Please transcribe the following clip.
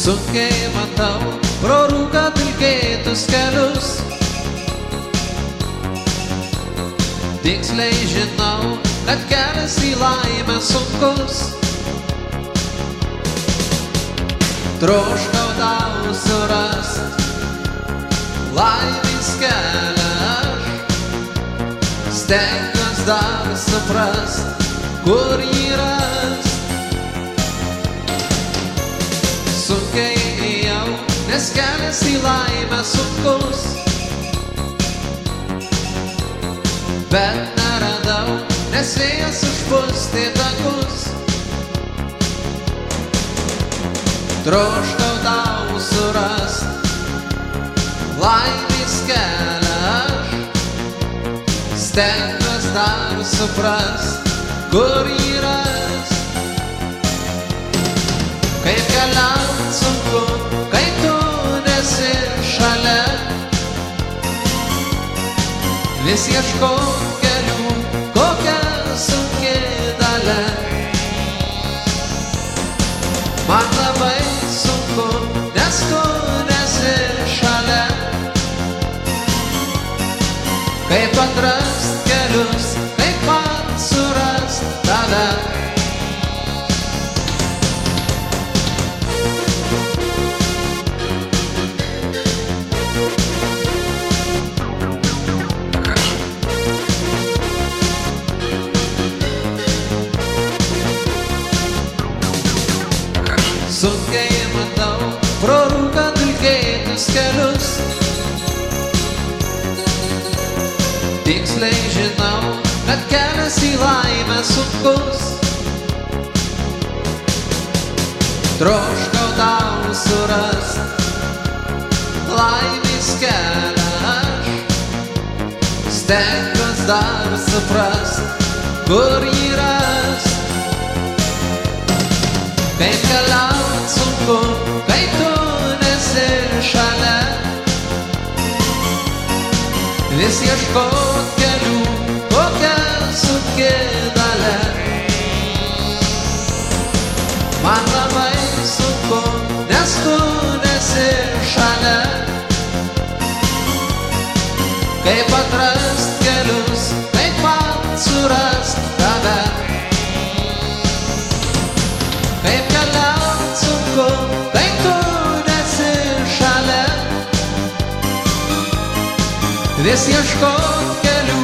sunkiai matau pro rūką vilkėtus kelius. Tiksliai žinau, kad kelias į laimę sunkus. Troškau tau surast laimės kelią aš. Stengiuos dar suprast, kur jį rast. Nes kelias į laimę sunkus. Bet neradau, nes vėjas užpustė takus. Troškau tau surast laimės kelią aš. Stengiuos dar suprast, kur jį rast. Kaip keliauti Vis ieško kelių, kokia sunki dalia. Man labai sunku, nes tu nesi šalia. Kaip atrast kelius, kaip man surast tave. Sunkiai matau pro rūką dulkėtus kelius. Tiksliai žinau, kad kelias į laimę sunkus. Troškau tau surast laimės kelią aš. Stengiuos dar suprast, kur jį rast. Kaip keliaut sunku, kai tu nesi šalia. Vis ieškot kelių, kokia sunki dalia. Man labai Vis ieškot kelių,